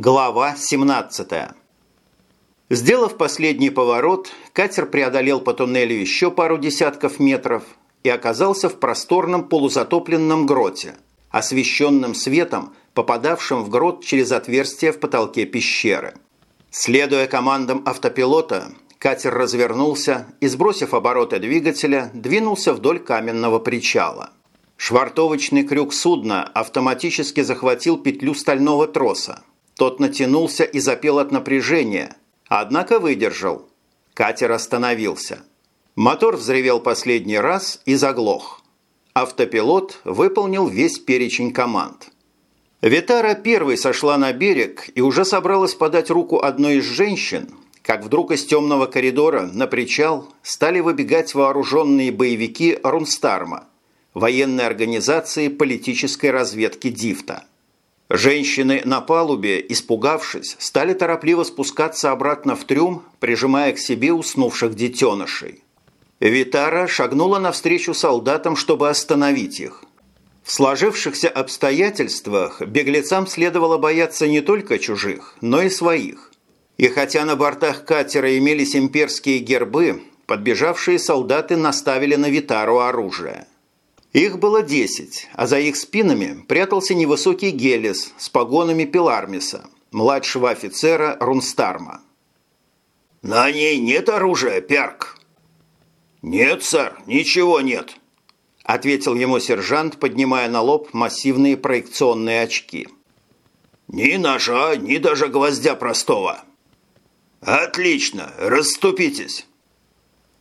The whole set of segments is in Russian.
Глава 17 Сделав последний поворот, катер преодолел по туннелю еще пару десятков метров и оказался в просторном полузатопленном гроте, освещенном светом, попадавшим в грот через отверстие в потолке пещеры. Следуя командам автопилота, катер развернулся и, сбросив обороты двигателя, двинулся вдоль каменного причала. Швартовочный крюк судна автоматически захватил петлю стального троса. Тот натянулся и запел от напряжения, однако выдержал. Катер остановился. Мотор взревел последний раз и заглох. Автопилот выполнил весь перечень команд. Витара первой сошла на берег и уже собралась подать руку одной из женщин, как вдруг из темного коридора на причал стали выбегать вооруженные боевики Рунстарма, военной организации политической разведки Дифта. Женщины на палубе, испугавшись, стали торопливо спускаться обратно в трюм, прижимая к себе уснувших детенышей. Витара шагнула навстречу солдатам, чтобы остановить их. В сложившихся обстоятельствах беглецам следовало бояться не только чужих, но и своих. И хотя на бортах катера имелись имперские гербы, подбежавшие солдаты наставили на Витару оружие. Их было десять, а за их спинами прятался невысокий Гелис с погонами Пилармиса, младшего офицера Рунстарма. «На ней нет оружия, Перк?» «Нет, сэр, ничего нет», ответил ему сержант, поднимая на лоб массивные проекционные очки. «Ни ножа, ни даже гвоздя простого». «Отлично, расступитесь».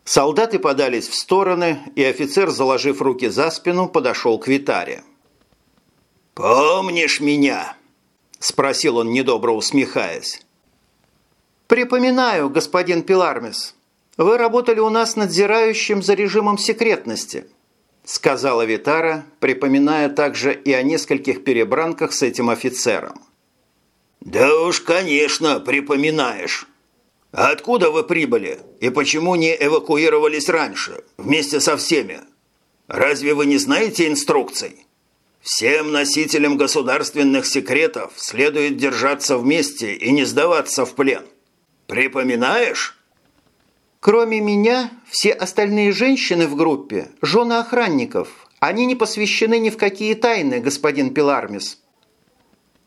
Солдаты подались в стороны, и офицер, заложив руки за спину, подошел к Витаре. «Помнишь меня?» – спросил он, недобро усмехаясь. «Припоминаю, господин Пилармис. Вы работали у нас надзирающим за режимом секретности сказала Витара, припоминая также и о нескольких перебранках с этим офицером. «Да уж, конечно, припоминаешь. Откуда вы прибыли и почему не эвакуировались раньше, вместе со всеми? Разве вы не знаете инструкций? Всем носителям государственных секретов следует держаться вместе и не сдаваться в плен. Припоминаешь?» Кроме меня, все остальные женщины в группе – жены охранников. Они не посвящены ни в какие тайны, господин Пилармис.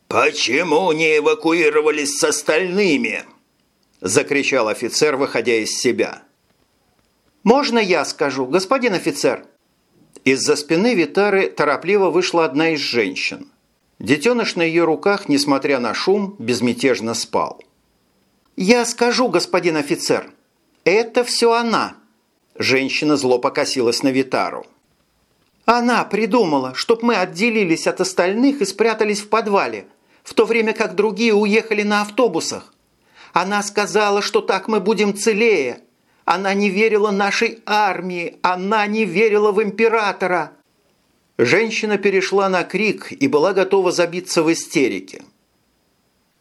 «Почему не эвакуировались с остальными?» – закричал офицер, выходя из себя. «Можно я скажу, господин офицер?» Из-за спины Витары торопливо вышла одна из женщин. Детеныш на ее руках, несмотря на шум, безмятежно спал. «Я скажу, господин офицер», «Это все она!» Женщина зло покосилась на Витару. «Она придумала, чтоб мы отделились от остальных и спрятались в подвале, в то время как другие уехали на автобусах. Она сказала, что так мы будем целее. Она не верила нашей армии, она не верила в императора». Женщина перешла на крик и была готова забиться в истерике.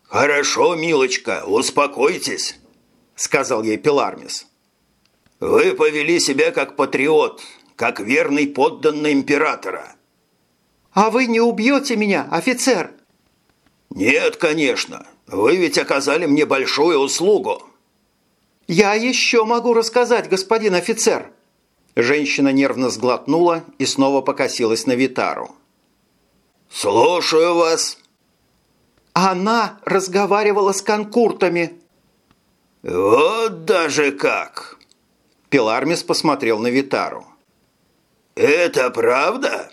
«Хорошо, милочка, успокойтесь сказал ей Пелармис. «Вы повели себя как патриот, как верный подданный императора». «А вы не убьете меня, офицер?» «Нет, конечно. Вы ведь оказали мне большую услугу». «Я еще могу рассказать, господин офицер». Женщина нервно сглотнула и снова покосилась на Витару. «Слушаю вас». «Она разговаривала с конкуртами», «Вот даже как!» Пилармис посмотрел на Витару. «Это правда?»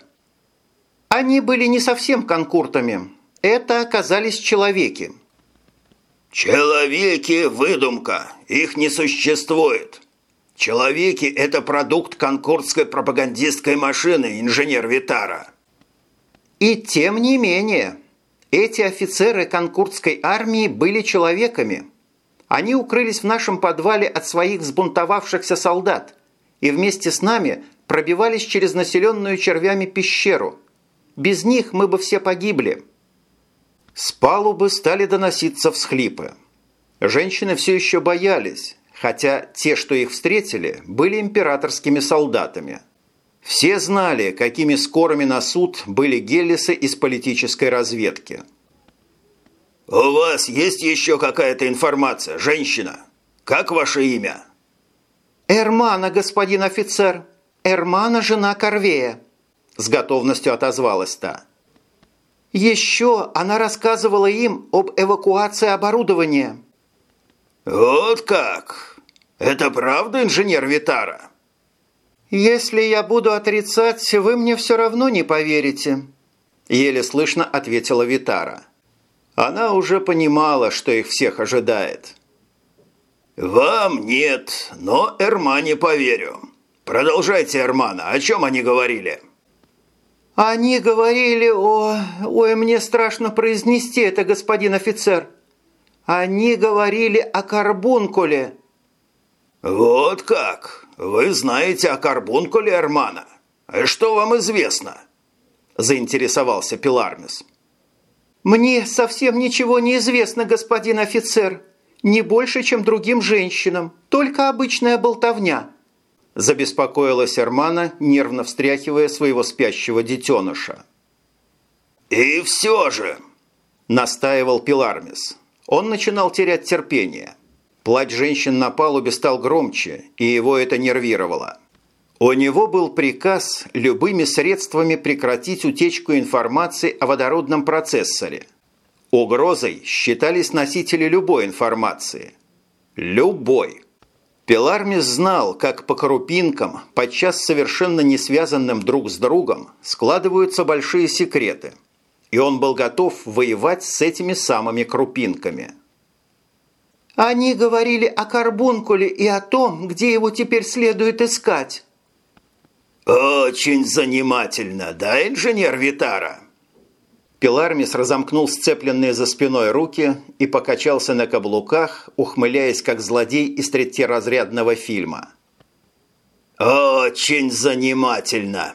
«Они были не совсем конкуртами. Это оказались человеки». «Человеки – выдумка. Их не существует. Человеки – это продукт конкурдской пропагандистской машины, инженер Витара». «И тем не менее, эти офицеры конкурдской армии были человеками». Они укрылись в нашем подвале от своих взбунтовавшихся солдат и вместе с нами пробивались через населенную червями пещеру. Без них мы бы все погибли. С палубы стали доноситься всхлипы. Женщины все еще боялись, хотя те, что их встретили, были императорскими солдатами. Все знали, какими скорыми на суд были геллисы из политической разведки – «У вас есть еще какая-то информация, женщина? Как ваше имя?» «Эрмана, господин офицер. Эрмана, жена Корвея», – с готовностью отозвалась та. «Еще она рассказывала им об эвакуации оборудования». «Вот как? Это правда, инженер Витара?» «Если я буду отрицать, вы мне все равно не поверите», – еле слышно ответила Витара. Она уже понимала, что их всех ожидает. «Вам нет, но Эрмане поверю. Продолжайте, Эрмана, о чем они говорили?» «Они говорили о... Ой, мне страшно произнести это, господин офицер. Они говорили о карбункуле». «Вот как? Вы знаете о карбункуле, Эрмана? Что вам известно?» Заинтересовался Пилармис. «Мне совсем ничего не известно, господин офицер. Не больше, чем другим женщинам. Только обычная болтовня». Забеспокоилась Эрмана, нервно встряхивая своего спящего детеныша. «И все же», – настаивал Пилармис. Он начинал терять терпение. Плач женщин на палубе стал громче, и его это нервировало. У него был приказ любыми средствами прекратить утечку информации о водородном процессоре. Угрозой считались носители любой информации. Любой. Пелармис знал, как по крупинкам, подчас совершенно не связанным друг с другом, складываются большие секреты. И он был готов воевать с этими самыми крупинками. «Они говорили о карбункуле и о том, где его теперь следует искать». «Очень занимательно, да, инженер Витара?» Пилармис разомкнул сцепленные за спиной руки и покачался на каблуках, ухмыляясь как злодей из третьеразрядного фильма. «Очень занимательно!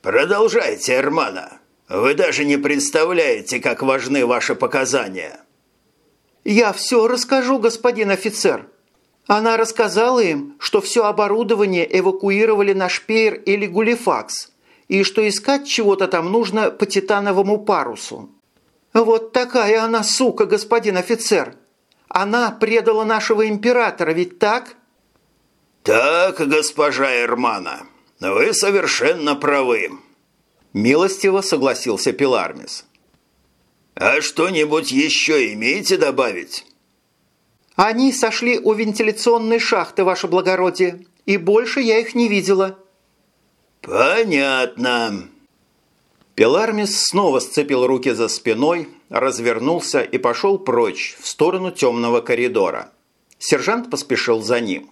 Продолжайте, Эрмана. Вы даже не представляете, как важны ваши показания». «Я все расскажу, господин офицер. Она рассказала им, что все оборудование эвакуировали на Шпеер или Гулифакс – и что искать чего-то там нужно по титановому парусу. Вот такая она сука, господин офицер. Она предала нашего императора, ведь так? Так, госпожа Эрмана, вы совершенно правы. Милостиво согласился Пилармис. А что-нибудь еще имеете добавить? Они сошли у вентиляционной шахты, ваше благородие, и больше я их не видела. «Понятно». Пелармис снова сцепил руки за спиной, развернулся и пошел прочь, в сторону темного коридора. Сержант поспешил за ним.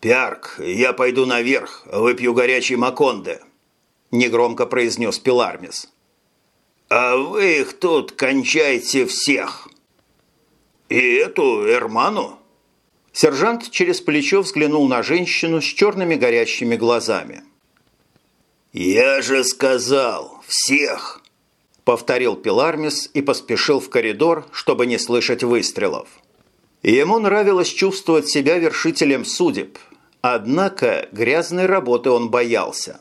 «Пярк, я пойду наверх, выпью горячей маконды», – негромко произнес Пелармис. «А вы их тут кончайте всех!» «И эту Эрману?» Сержант через плечо взглянул на женщину с черными горящими глазами. «Я же сказал, всех!» Повторил Пилармис и поспешил в коридор, чтобы не слышать выстрелов. Ему нравилось чувствовать себя вершителем судеб, однако грязной работы он боялся.